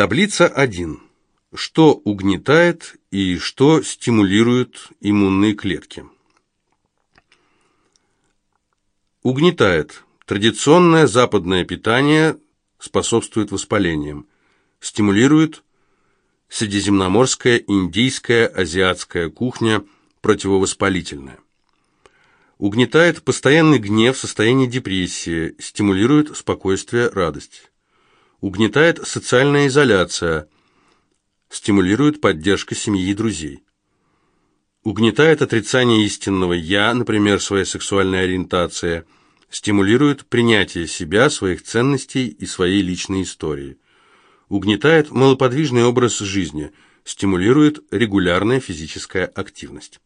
Таблица 1. Что угнетает и что стимулирует иммунные клетки? Угнетает. Традиционное западное питание способствует воспалениям. Стимулирует средиземноморская, индийская, азиатская кухня, противовоспалительная. Угнетает постоянный гнев, состояние депрессии, стимулирует спокойствие, радость. Угнетает социальная изоляция, стимулирует поддержка семьи и друзей. Угнетает отрицание истинного «я», например, своей сексуальной ориентации, стимулирует принятие себя, своих ценностей и своей личной истории. Угнетает малоподвижный образ жизни, стимулирует регулярная физическая активность.